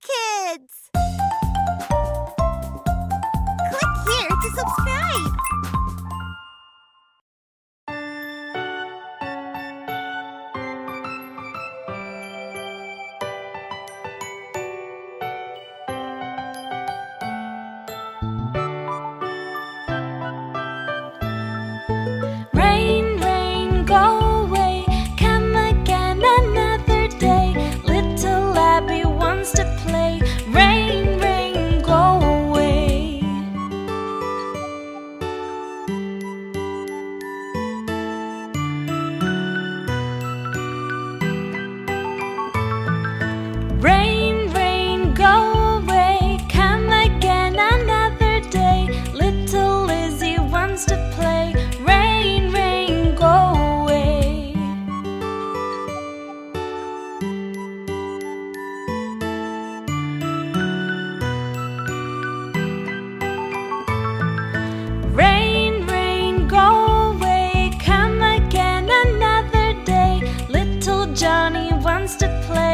kids! constant play.